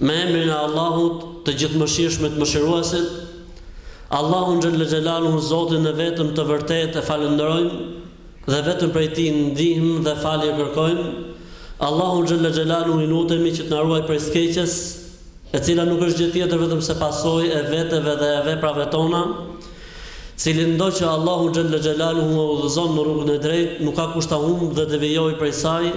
Me emrin e Allahut, të Gjithëmëshirshmit Mëshiruesit, Allahun xhelle xhelaluhu Zotin e vetëm të vërtetë e falënderojmë dhe vetëm prej Tij ndihmë dhe falje kërkojmë, Allahut xhelle xhelaluhu i lutemi që të na ruajë prej së keqes, e cila nuk është gjë tjetër vetëm se pasojë e veteve dhe e veprave tona, Cilindo që Allahu xhelle xhelaluhu e udhëzon në rrugën e drejtë, nuk ka kush ta humbë dhe devijojë prej saj,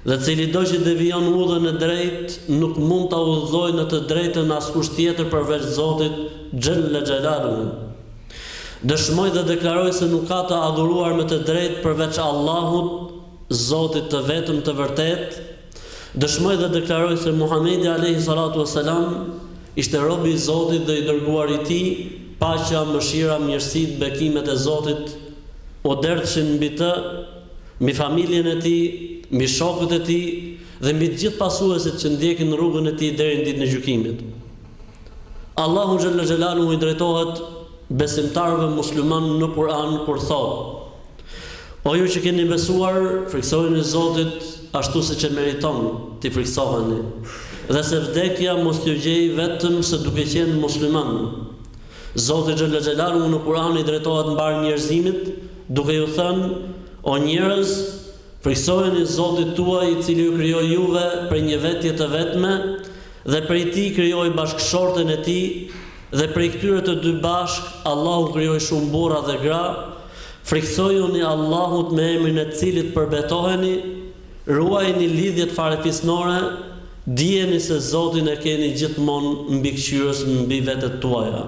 Dhe cilido që devijon udhën e drejtë, nuk mund ta udhëzojë në të drejtën askush tjetër përveç Zotit xhelle xhelaluhu. Dëshmoj dhe deklaroj se nuk ka të adhuruar me të drejtë përveç Allahut, Zotit të vetëm të vërtetë, Dëshmoj dhe deklaroj se Muhamedi alejhi salatu ue selam ishte rob i Zotit dhe i dërguar i Tij, paqja, mëshira, mirësitë, bekimet e Zotit u derdhshin mbi të, mbi familjen e tij, mbi shokët e tij dhe mbi të gjithë pasuesit që ndjekin rrugën e tij deri në ditën e gjykimit. Allahu xhalla xhelaluhu i drejtohet besimtarëve muslimanë në Kur'an kur thotë: O ju që keni besuar, frikësojuni Zotit ashtu siç e meriton t'i frikësoheni, dhe se vdekja mos t'ju gjejë vetëm se duke qenë muslimanë. Zoti xhalla xhelaluhu në Kur'an i drejtohet mbarë njerëzimit duke ju thënë, O njerëz, frikësojuni Zotit tuaj i cili ju krijoi juve prej një vetje të vetme dhe prej tij krijoi bashkëshorten e tij dhe prej këtyre të dy bashkë Allahu krijoi shumë burra dhe gra, frikësojuni Allahut me emrin e të cilit përbetoheni, Ruajini lidhjet farefisnore, dijeni se Zotin e keni gjithmonë mbikëqyrës mbi vetet tuaja.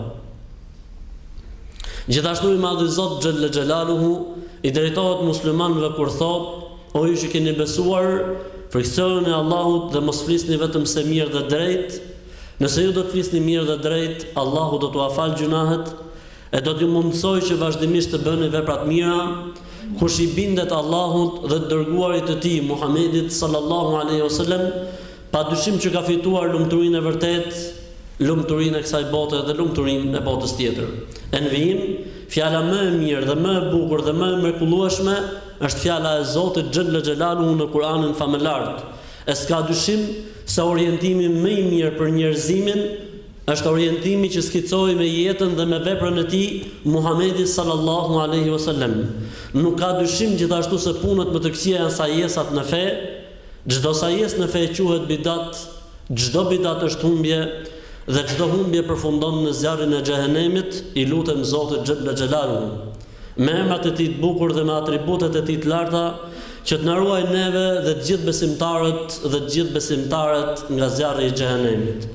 Gjithashtu i Madhi Zot Xhelle Xhelaluhu i drejtohet muslimanëve kur thotë, O ju që keni besuar, frikësojuni Allahut dhe mos flisni vetëm se mirë dhe drejt, nëse ju do të flisni mirë dhe drejt, Allahu do t'ua falë gjynahet, E do t'ju mundësojë që vazhdimisht të bëni vepra të mira, Kush i bindet Allahut dhe të Dërguarit të Tij, Muhamedit, sallallahu alejhi ue selem, pa dyshim që ka fituar lumturinë e vërtetë, lumturinë e kësaj bote dhe lumturinë e botës tjetër. E në vijim, Fjala më e mirë dhe më e bukur dhe më e mrekullueshme është fjala e Zotit xhelle xhelaluhu në Kur'anin famëlartë. E s'ka dyshim se orientimi më i mirë për njerëzimin Është orientimi që skicoi me jetën dhe me veprën e tij Muhamedi sallallahu alejhi ue selem. Nuk ka dyshim gjithashtu se punët më të këqija janë sajesat në fe, çdo sajesë në fe quhet bidat, çdo bidat është humbje dhe çdo humbje përfundon në zjarrin e xhehenemit, i lutem Zotit xhelle xhelaluhu. me emrat e tij të bukur dhe me atributet e tij të larta, që të na ruajë neve dhe të gjithë besimtarët dhe të gjithë besimtaret nga zjarri i Xhehenemit.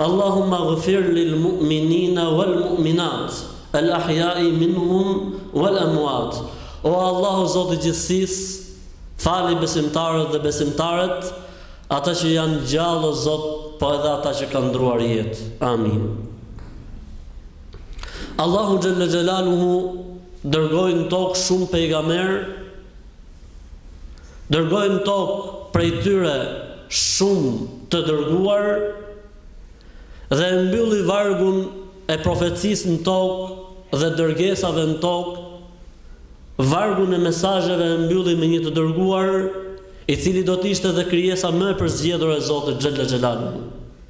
Allahumma ghfir lil mu'minina wal mu'minat, al ahya'i minhum wal amwat, O Allahu Zoti i gjithësisë, fali besimtarët dhe besimtaret, ata që janë gjallë o Zot, po edhe ata që kanë ndruar jetë. Amin. Allahu xhalla xhalaluhu dërgoi në tokë shumë pejgamberë, dërgoi në tokë prej tyre shumë të dërguar dhe e mbylli vargun e profecisë në tokë dhe dërgesave në tokë, vargun e mesazheve e mbylli me një të dërguar, i cili do të ishte dhe krijesa më e përzgjedhur e Zotit xhalla xhalaluhu.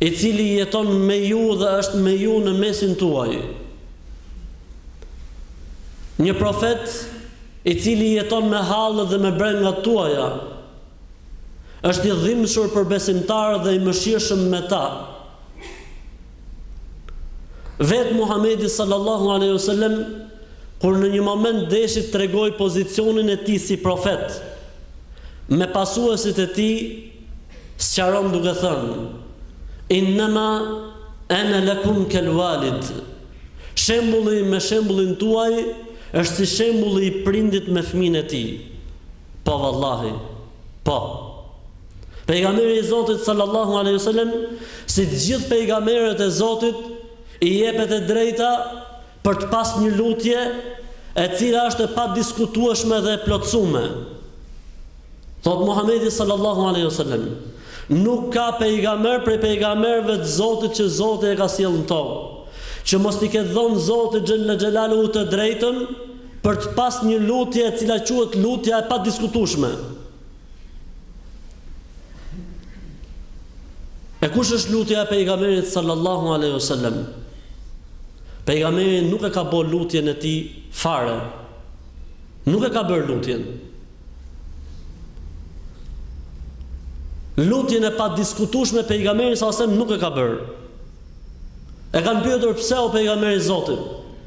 I cili jeton me ju dhe është me ju në mesin tuaj. Një profet i cili jeton me hallet dhe me brengat tuaja, është i dhimbshur për besimtarë dhe i mëshirshëm me ta. Vetë Muhamedi sallallahu alaihi wasallam kur në një moment deshi të tregojë pozicionin e tij si profet, me pasuesit e tij, sqaron duke thënë, Innema ene lekum kel walid, Shembulli im me shembullin tuaj është si shembulli i prindit me fëmijën e tij. Po vallahi. Po. Pejgamberi i Zotit sallallahu alaihi wasallam, si të gjithë pejgamberët e Zotit, i jepet e drejta Për të pas një lutje e cila është e padiskutueshme dhe e plotësume. Thotë Muhamedi sallallahu alaihi wasallam, nuk ka pejgamber prej pejgamberëve të Zotit që Zoti e ka sjellë në tokë, që mos t'i ketë dhonë Zoti xhalla xhalaluhu të drejtën për të pas një lutje e cila quhet lutja e padiskutueshme. E kush është lutja e pejgamberit sallallahu alaihi wasallam? Pejgamberi nuk e ka bo lutjen e tij fare. Nuk e ka bërë lutjen. Lutjen e padiskutushme pejgamberi sallallahu alaihi wasallam nuk e ka bërë. E kanë pyetur pse o pejgamberi i Zotit?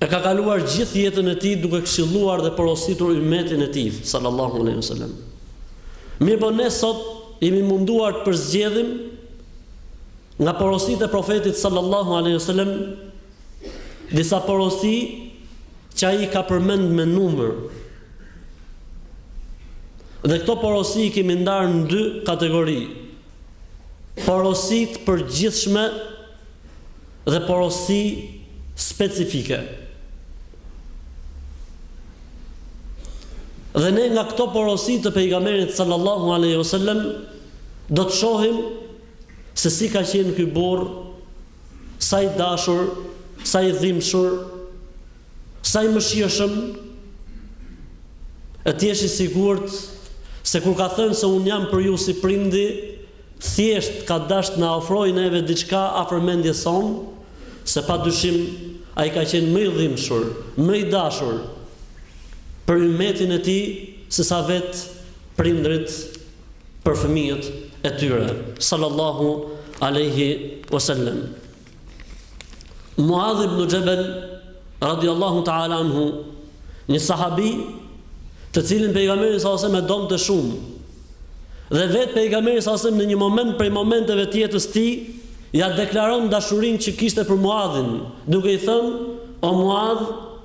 E ka kaluar gjithë jetën e tij duke këshilluar dhe porositur ymmetin e tij, sallallahu alaihi wasallam. Mirëpo ne sot jemi munduar të përzgjedhim nga porositë e profetit sallallahu alaihi wasallam disa porosi që ai ka përmend me numër. Dhe këto porosi i kemi ndarë në dy kategori. Porosi të përgjithshme dhe porosi specifike. Dhe ne nga këto porosi të pejgamberit sallallahu alaihi wasallam do të shohim se si ka qenë ky burrë, sa i dashur, sa i dhimbshur, sa i mëshirshëm. E të jesh i sigurt se kur ka thënë se unë jam për ju si prindi, Thjesht ka dashtë na ofrojë neve diçka afër mendjes sonë, se pa dyshim ai ka qenë më i dhimbshur, më i dashur për ymmetin e tij se sa vetë prindërit për fëmijët e tyre, Sallallahu alejhi ue sellem. Muadh ibn Jabal radiallahu ta'ala anhu, një sahabi të cilin pejgamberi sa ose me domë të shumë, dhe vetë pejgamberi sa ose në një moment prej momenteve tjetës ti, ja deklaron dashurin që kishte për muadhin, duke i thënë, o muadh,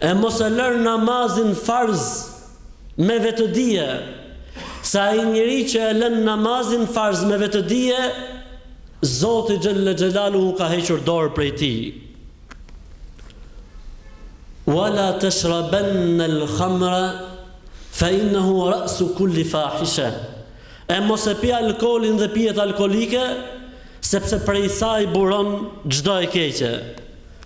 E mos e lër namazin farz me vetëdije, se ai njeri që e lën namazin farz me vetëdije, Zoti xhelle xhelaluhu ka hequr dorë prej tij. Wala tashrabanna al-khamra fa innahu ra'su kulli fahisha. E mos e pi alkoolin dhe pijet alkoolike, sepse prej saj buron çdo e keqe.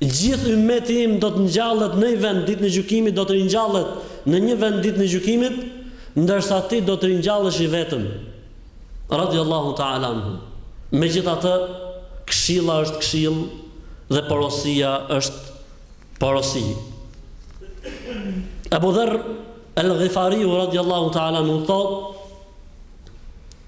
Gjithë ymmeti im do të ngjallet në një vend ditën e gjykimit do të ringjallet në një vend ditën e gjykimit ndërsa ti do të ringjallesh i vetëm radijallahu ta'ala anhu megjithatë këshilla është këshillë dhe porosia është porosi Abu Dharr al-Ghifariu radijallahu ta'ala anhu thotë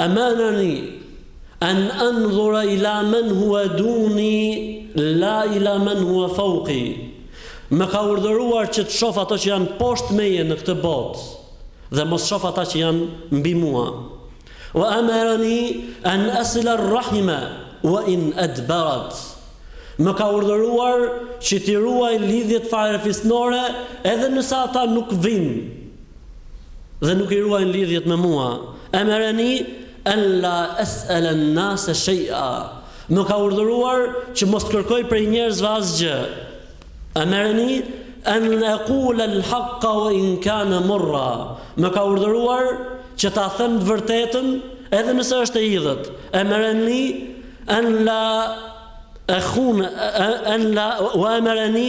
Amarani an anzura ila men huwa duni la ila men huwa fawqi. Më ka urdhëruar që të shoh ato që janë poshtë meje në këtë botë dhe mos shoh ata që janë mbi mua. Wa amarani an asila ar-rahima wa in adbarat. Më ka urdhëruar që t'i ruaj lidhjet farefisnore edhe nëse ata nuk vijnë. dhe nuk i ruajnë lidhjet me mua. Emereni alla es'ala an-nas shay'a. Më ka urdhëruar që mos të kërkoj prej njerëzve asgjë. Emereni an aqul al-haqq wa in kana murra. Më ka urdhëruar që ta them të vërtetën edhe nëse është e idhët. Emereni an la akhun an la wa emereni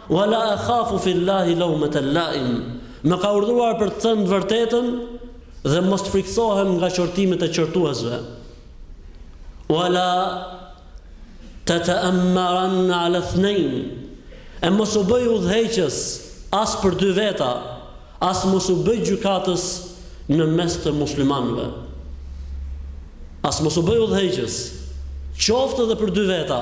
Wa la akhafu fi llahi lawmata laim, Më ka urdhëruar për të thënë të vërtetën dhe mos të frikësohem nga qortimet e qortuesve. Wa la tata'ammaran 'ala ithnain, E mos u bëj udhëheqës as për dy veta, as mos u bëj gjykatës në mes të muslimanëve. As mos u bëj udhëheqës, qoftë edhe për dy veta.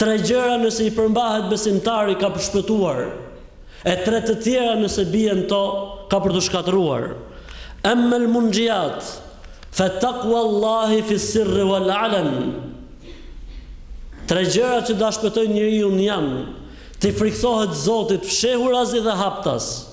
Tre gjëra nëse i përmbahet besimtari ka për shpëtuar, e tre të tjera nëse bie në to ka për t'u shkatërruar. Amma al munjiat fa taqwa Allahi fi sirr wal alan. Tre gjëra që do e shpëtojnë njeriun janë t'i frikësohet Zotit fshehurazi dhe haptas.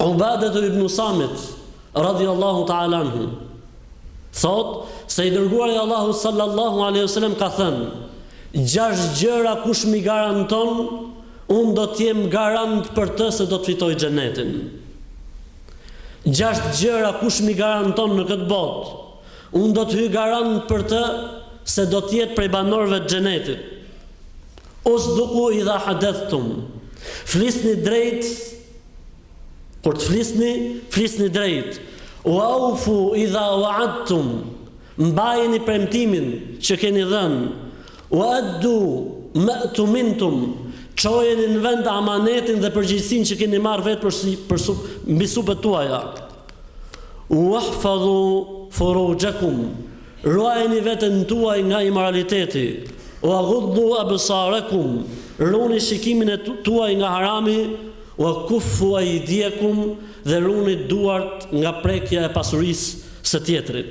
Ubadetu ibnu Samit, radiallahu ta'ala anhu, thotë, se i dërguari i Allahut sallallahu alaihi wasallam ka thënë, gjashtë gjëra kush m'i garanton, unë do të jem garant për të se do të fitojë xhenetin. Gjashtë gjëra kush m'i garanton në këtë botë, Unë do të hyj garant për të se do të jetë prej banorëve të Xhenetit. Usduqu idha hadathtum. Flisni drejt kur të flisni, flisni drejt. Waufu idha wa'adtum. Mbajeni premtimin që keni dhënë. Wa'addu ma'tumintum. Çojeni në vend amanetin dhe përgjegjësinë që keni marrë vetë për si, për su, mbi supet tuaja. Wahfadhu furujakum, Ruajni veten tuaj nga imoraliteti, Wa ghuddu absarakum, Runi shikimin tuaj nga harami, Wa kuffu aydiakum, Dhe runi duart nga prekja e pasurisë së tjetrit.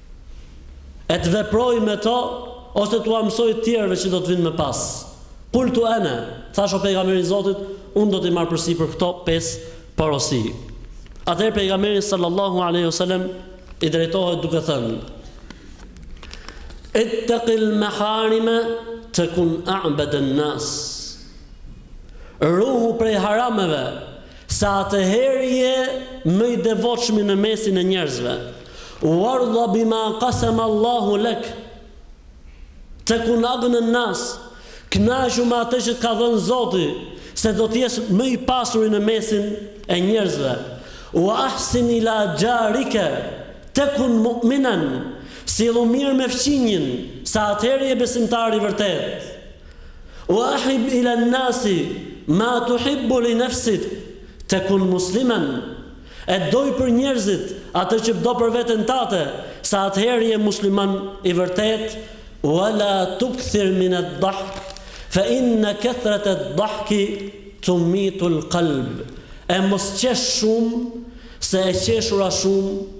E të veprojë me to, ose t'ua mësojë tjerëve që do të vijnë më pas. Qultu ana, thashë o Pejgamberi i Zotit, unë do t'i marr përsipër këto pesë porosi. Atëherë Pejgamberi sallallahu alaihi wasallam i drejtohet duke thënë: Ittaqil maharima takun a'bad an-nas. Ruhu prej harameve, Se atëherë je më i devotshmi në mesin e njerëzve. Wardha bima qasama Allahu lak. Tekun agna nas. Kënaqu me atë që të ka dhënë Zoti, se do të jesh më i pasuri në mesin e njerëzve. Wa ahsin ila jarika tekun mu'minan. Sillu mirë me fqinjin, se atëherë je besimtar i vërtetë. Wa ahibba lin-nasi ma tuhibbu li nafsik, Takun musliman, e doj për njerëzit atë që do për veten tate, se atëherë je musliman i vërtetë, Wa la tukthir min ad-dahk, fa inna kathrata ad-dahki tumitu al-qalb, E mos qesh shumë, se e qeshura shumë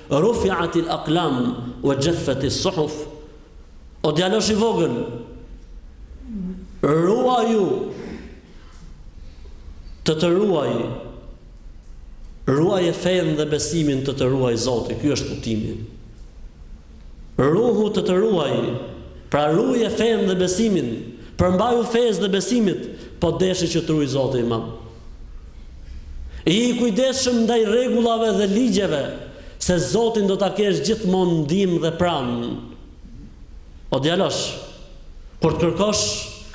Rufi'at il aqlam wa jaffat il suhuf O djalosh i vogël, ruaju të të ruaj, ruaje fenë dhe besimin të të ruajë Zoti, ky është kuptimi. Ruhu të të ruaj, pra ruaje fenë dhe besimin, përmbaju fesë dhe besimit, po deshe që të ruajë Zoti i madhë. Ji i kujdesshëm ndaj rregullave dhe ligjeve, se Zotin do ta kesh gjithmonë ndihmë dhe pranë. O djalosh, kur të kërkosh,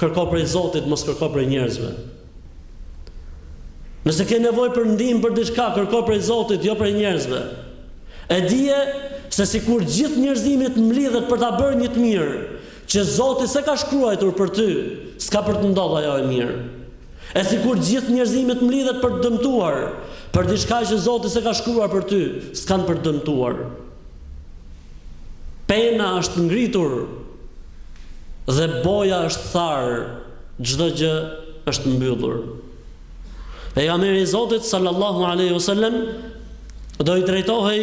kërko prej Zotit, mos kërko prej njerëzve. Nëse ke nevojë për ndihmë për diçka, kërko prej Zotit, jo prej njerëzve. E dije se sikur gjithë njerëzimi të mblidhet për të bërë një të mirë, Që Zoti s'e ka shkruajtur për ty, s'ka për të ndodh ajo e mirë. E sikur gjithë njerëzimi të mblidhet për të dëmtuar, për diçka që Zoti s'e ka shkruar për ty, s'kanë për të dëmtuar. Pena është ngritur dhe boja është tharë, çdo gjë është mbyllur. Pejgamberi i Zotit sallallahu alaihi wasallam do i drejtohej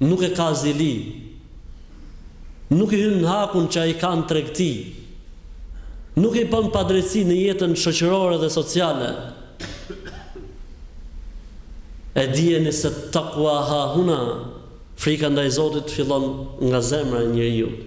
Nuk e ka zili. Nuk i hyn në hakun që ai ka në tregti. Nuk i bën padrejtësi në jetën shoqërore dhe sociale. E dijeni se takwa hahuna, frika ndaj Zotit fillon nga zemra e njeriut.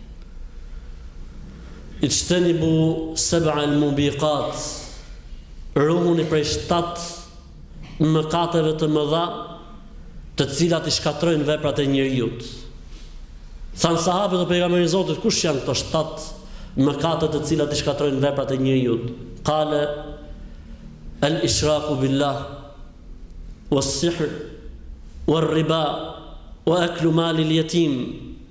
Ijtenibu seb'a el mubiqat, Ruhuni prej shtatë mëkateve të mëdha, të cilat i shkatërrojnë veprat e njeriut. Thanë sahabët, O Pejgamberi i Zotit, kush janë këto shtatë mëkate të cilat i shkatërrojnë veprat e njeriut? Qale, El ishraku billah, was sihr, war riba, wa aklu mali al yatim.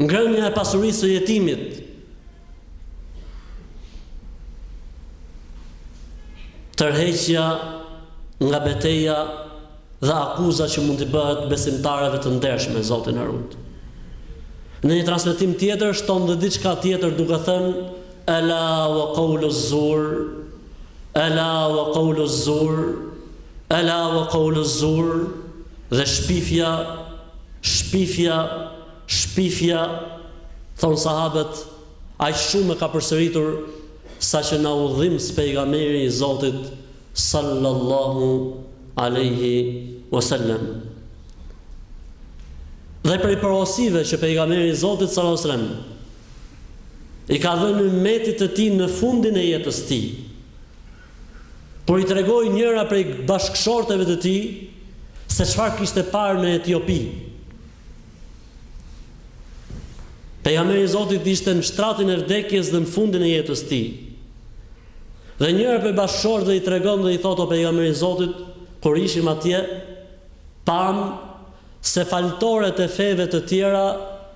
Ngrënia e pasurisë së jetimit. Tërheqja nga beteja dhe akuza që mund t'i bëhet besimtareve të ndershme Zoti na ruajt. Në një transmetim tjetër shton dhe diçka tjetër duke thënë ela wa qawlu zur ela wa qawlu zur ela wa qawlu zur Dhe shpifja, shpifja, shpifja, thonë sahabët, aq shumë e ka përsëritur, saqë na u dhimbs Pejgamberi i Zotit, sallallahu alejhi wa sallam. Dhe prej porosive që Pejgamberi i Zotit, sallallahu alejhi wa sallam, i ka dhënë ymmetit të tij në fundin e jetës së tij. Por i tregoi njëra prej bashkëshorteve të tij se çfarë kishte parë në Etiopi. Pejgamberi i Zotit ishte në shtratin e vdekjes dhe në fundin e jetës së tij. Dhe njëra prej bashkëshorteve i tregon dhe i thotë o pejgamber i Zotit, kur ishim atje, pamë se faltoret e feve të tjera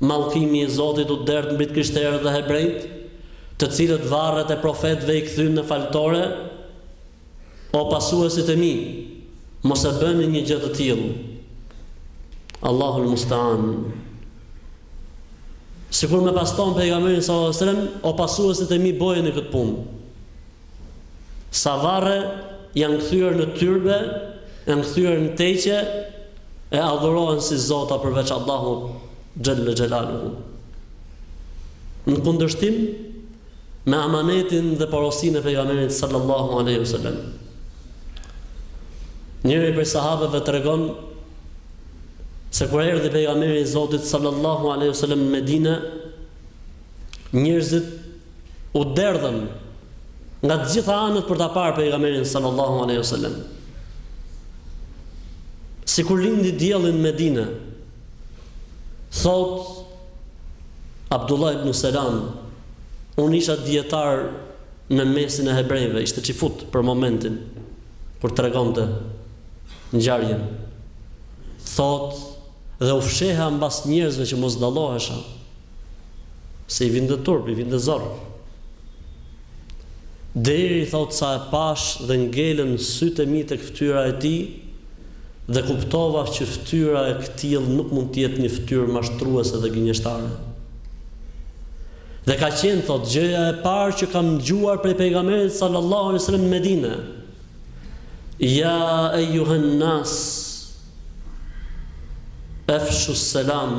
Mallkimi i Zotit u derdh mbi të krishterët dhe hebrenjtë, të cilët varret e profetëve i kthyen në faltore, O pasuesit e mi, mos e bëni një gjë të tillë. Allahul Musta'an. Sikur me pas thon pejgamberi sallallahu alajhi wasallam, o pasuesit e mi bojeni këtë punë. Sa varre janë kthyer në tyrbe, janë kthyer në teqe e adhurohen si zota përveç Allahut xhelle xhelaluhu. Në kundërshtim me amanetin dhe porosinë e pejgamberit sallallahu alaihi wasallam. Njëri prej sahabëve tregon se kur erdhi pejgamberi i Zotit sallallahu alaihi wasallam në Medinë, Njerëzit u derdhën nga të gjitha anët për ta parë pejgamberin sallallahu alaihi wasallam. Sikur lindi dielli në Medinë, thotë Abdullah ibn Selam, unë isha dijetar në mesin e hebrenjve, ishte çifut për momentin kur tregonte ngjarjen. Thotë dhe u fsheha mbas njerëzve që mos dallohesha. Se i vinte turp, i vinte zor. Deri, thotë, sa e pashë dhe ngelën sytë e mi tek fytyra e tij dhe kuptova që fytyra e këtillë nuk mund të jetë një fytyrë mashtruese dhe gënjeshtare. Dhe ka qenë, thotë, gjëja e parë që kam dëgjuar prej Pejgamberit sallallahu alejhi ve sellem në Medinë. Ja eyyuhan nas, efshu selam,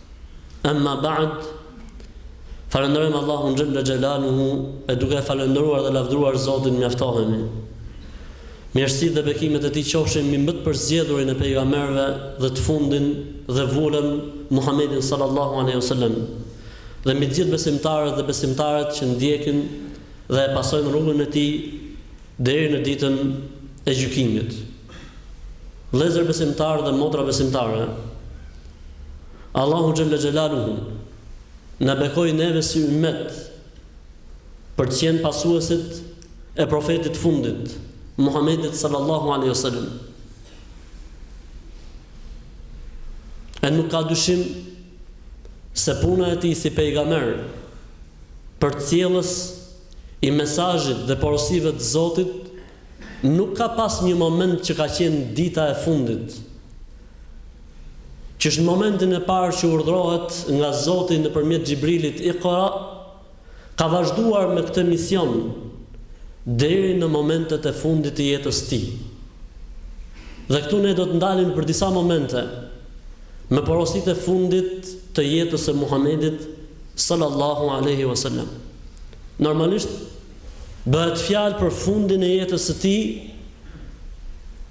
Emma ba'd Falënderojmë Allahun xhella xhelaluhu e duke e falënderuar dhe lavdëruar Zotin mjaftohemi. Mirësitë dhe bekimet e tij qofshin mbi më të përzgjedhurin e pejgamberëve dhe të fundin dhe vulën Muhammedin sallallahu alaihi wasallam dhe mbi të gjithë besimtarët dhe besimtaret që ndjekin dhe e pasojnë rrugën e tij deri në ditën e gjykimit. Vëllezër besimtarë dhe motra besimtare, Allahu xhel-le xhelaluhu na bekoi neve si ummet për të qenë pasuesit e profetit të fundit, Muhammedit sallallahu alaihi wasallam. E nuk ka dyshim se puna e tij si pejgamber përcjellës i mesazhit dhe porosive të Zotit Nuk ka pas një moment që ka qenë dita e fundit. Qysh në momentin e parë që urdhërohet nga Zoti nëpërmjet Xhibrilit Iqra, ka vazhduar me këtë mision deri në momentet e fundit të jetës së tij. Dhe këtu ne do të ndalemi për disa momente me porositë e fundit të jetës së Muhamedit sallallahu alejhi wasallam. Normalisht Bëhet fjalë për fundin e jetës së tij,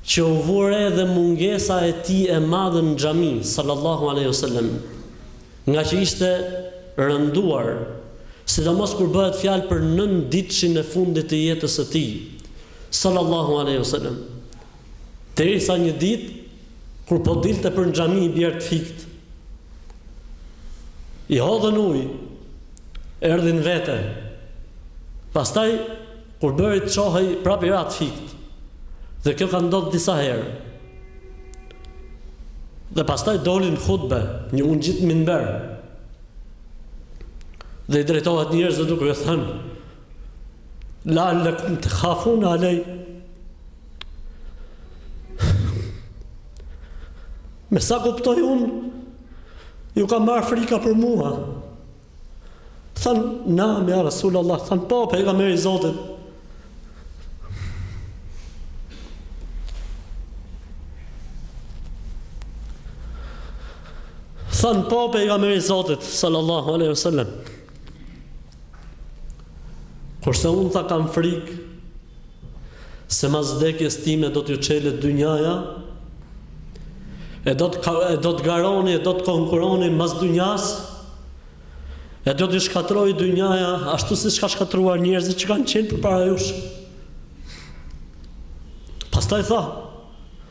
që u vu re dhe mungesa e tij e madhe në xhami, sallallahu alejhi o selem, ngaqë ishte rënduar, sidomos kur bëhet fjalë për nënditëshin e fundit të jetës së tij, sallallahu alejhi o selem. Derisa një ditë, kur po dilte për në xhami i bie të fikët, i hodhën ujë, erdhi në vete. Pastaj, kur bëri të çohej, prapë i ra të fikët. Dhe kjo ka ndodhë disa herë. Dhe pastaj doli në hutbe, u ngjit në minber. Dhe i drejtohet njerëzve duke ju thënë, Lealekum tekhafune alej Me sa kuptoj unë Ju ka marrë frika për mua Than neam ja Rasulallah Than po pejgamber i Zotit Than po pejgamber i Zotit Sallallahu aleyhi sallam Kurse unë tha kam frikë se mas vdekjes time do t'ju çelet dynjaja e do të e do të garoni e do të konkurroni mas dynjas e do t'ju shkatërrojë dynjaja ashtu siç ka shkatërruar njerëzit që kanë qenë përpara jush. Pastaj tha,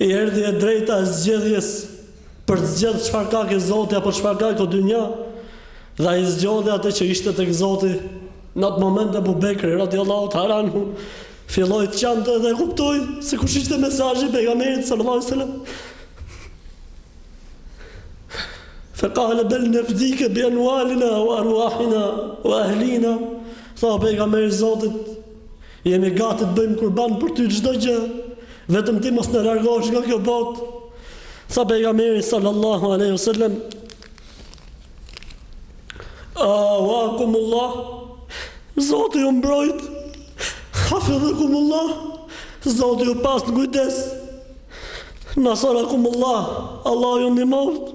I erdhi e drejta e zgjedhjes për të zgjedh çfarë ka ke Zoti apo çfarë ka kjo dynja dhe ai zgjodhi atë që ishte tek Zoti. Në atë moment Abu Bekri radiallahu ta'ala anhu filloi të qante dhe e kuptoi se kush ishte mesazhi i pejgamberit sallallahu alaihi wasallam. Fekale bel nefdike bi emualina, ue eruahina, ue ehlina, tha pejgamber i Zotit, Jemi gati të bëjmë kurban për ty çdo gjë, vetëm ti mos na largohesh nga kjo botë. Tha pejgamberi sallallahu alaihi wasallam Awakumullah Zoti ju mbrojt Hafidhekumullah Zoti ju pastë në kujdes Nasarakumullah Allah ju ndihmoft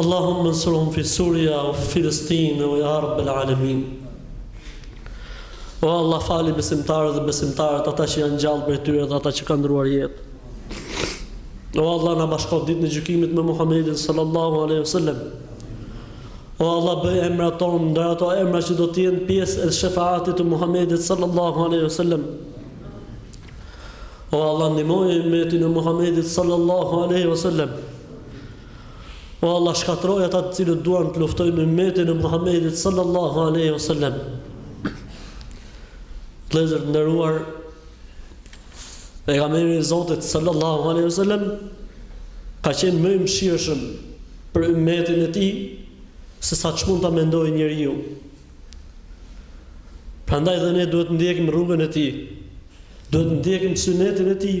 Allahumma nsurhum fi Suria wa fi Filistin wa ja Rabb el Alemin O Allah fali besimtarët dhe besimtaret ata që janë gjallë prej tyre dhe ata që kanë ndruar jetë O Allah na bashko ditën e gjykimit me Muhammedin sallallahu alaihi wasallam. O Allah bëj emrat tanë ndër ato emra që do të jenë pjesë e shefaatit të Muhammedit sallallahu alaihi wasallam. O Allah ndihmoje ymetin e Muhammedit sallallahu alaihi wasallam. O Allah shkatërroji ata të cilët duan të luftojnë ymetin e Muhamedit sallallahu alaihi wasallam. Vëllezër të nderuar, pejgamberi i Zotit sallallahu alaihi wasallam ka qenë më i mëshirshëm për ymetin e tij se sa ç'mund ta mendojë njeriu. Prandaj dhe ne duhet të ndjekim rrugën e tij. Duhet të ndjekim synetin e tij.